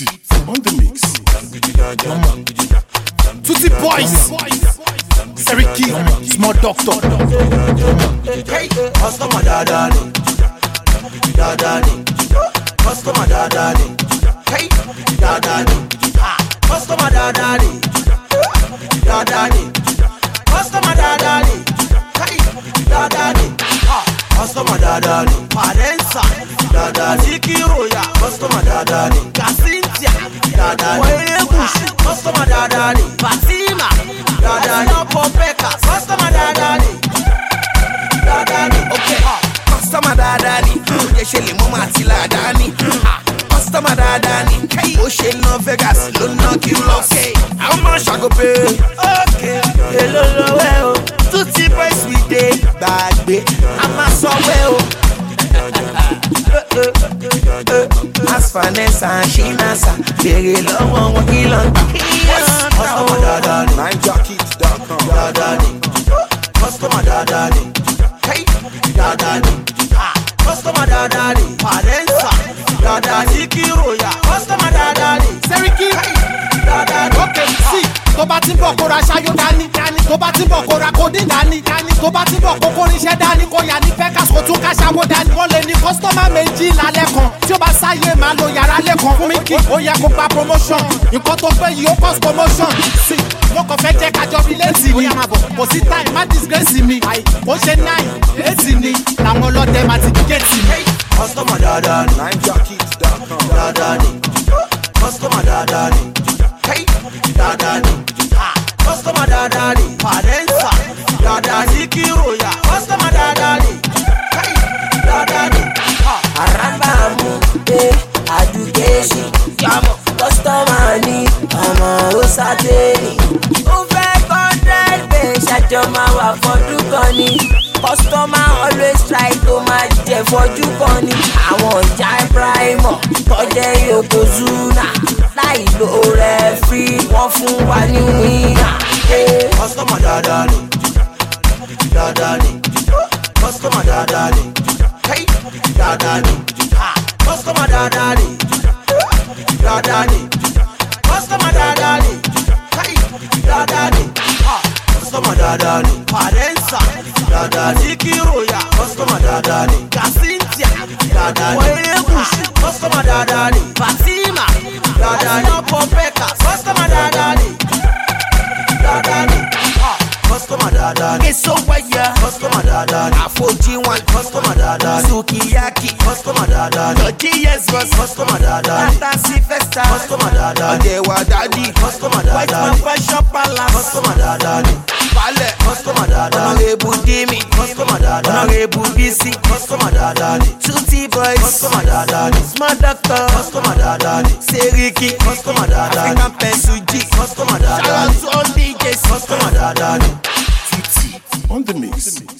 Tutti on the mix. Tutti boys. Seriki, small doctor. Hey, customer dada ni, dada ni, customer dada ni, hey, dada ni, ha, customer dada ni, dada ni, customer dada ni, hey, dada ni, ha, customer dada ni, Parensa, dada ni, Zikiroya, customer dada daddy. Fatima, daddy. No popeka, customer daddy. Daddy. Okay, ha. Customer daddy. Oye ṣe lè mú màá ti làdá ni. Customer daddy. Ó ṣe ná Vegas ló ná kí n lọ. How much I go pay? Okay, èlò lọ́wọ́ ẹ̀ o. Two three price we dey gbàgbé. A máa sọ wẹ́ o. as vanessa shinasa béèrè lọ́wọ́ wọn kí gbà. kọ́sítọ́mà dáadáa. NineJockey.com. dáadáa ni kọ́sítọ́mà dáadáa ni bọ̀ kó ra ṣáyó dání. Tó bá ti bọ̀ kó ra kódì dání. Tó bá ti bọ̀ kó kórinṣẹ́ dání. Kó yà ní Vegas kó tún ká ṣàwó dání. Wọ́n lè ní kọ́sítọ́mà méjì lálẹ́ kan. Tí ó bá sáyé máa lo yàrá lẹ́kan. Fún mi kì ó yẹ kó gba promotion. Nǹkan tó fẹ́ yìí ó cause commotion. Sí, mo kàn fẹ́ jẹ́ kájọ relate ni. Kò sí time, má disgrace mi. Ó ṣe nine, eight ni. Làwọn ọlọ́dẹ máa ti gẹ̀ẹ́tì mi. hey kọ́sítọ́mà dáadáa ni NineJockey.com. dáadáa ni kọ́sítọ́mà dáadáa ni ọjà ní kí ròyà kọ́sítọ́mà dáadáa lè dáadáa lè. àràbà mú dé àdúgẹ́sì kọ́sítọ́mà ní ọmọ òsàtẹ́ẹ̀lì. ó fẹ́ hundred bẹ́ẹ̀ ṣàjọ máa wà fọdún kan ni kọ́sítọ́mà always try to máa jẹ fọjú kan ni àwọn ọjà primer tọ́jẹ́ yokozuna láì lo rẹ̀ fi wọ́n fún wa ní wíńdà. kọ́sítọ́mà dáadáa lè. Dáadáa ni, customer ni, hey, dáadáa ni, ha, customer dáadáa ni, dáadáa ni, customer ni, hey, dáadáa ni, ha, customer dáadáa ni, parensa, dáadáa ni, kíroya, customer dáadáa ni, kasintia, dáadáa ni, wẹ́rẹ́gùsì, customer dáadáa ni, fatima, Dáadáa ni. Èso wáyà Kọ́sítọ́mà dáadáa ni. àfojìwọ̀n Kọ́sítọ́mà dáadáa ni. sukiyaki dáadáa ni. lọ́jí yẹ́sbọ̀s Kọ́sítọ́mà dáadáa ni. látàsí Kọ́sítọ́mà dáadáa ni. ọ̀dẹ̀wà dádì Kọ́sítọ́mà white dáadáa man fashion palace dáadáa ni. balẹ̀ dáadáa ni. ọ̀nàrẹ́bù dimi dáadáa ni. ọ̀nàrẹ́bù bisi dáadáa ni. tutti boys dáadáa ni. small doctor dáadáa ni. seriki dáadáa ni. african pesuji Kọ́sítọ́mà dáadáa ni. shout out all djs Kọ́sítọ́mà dáadáa ni. Tutti on the mix.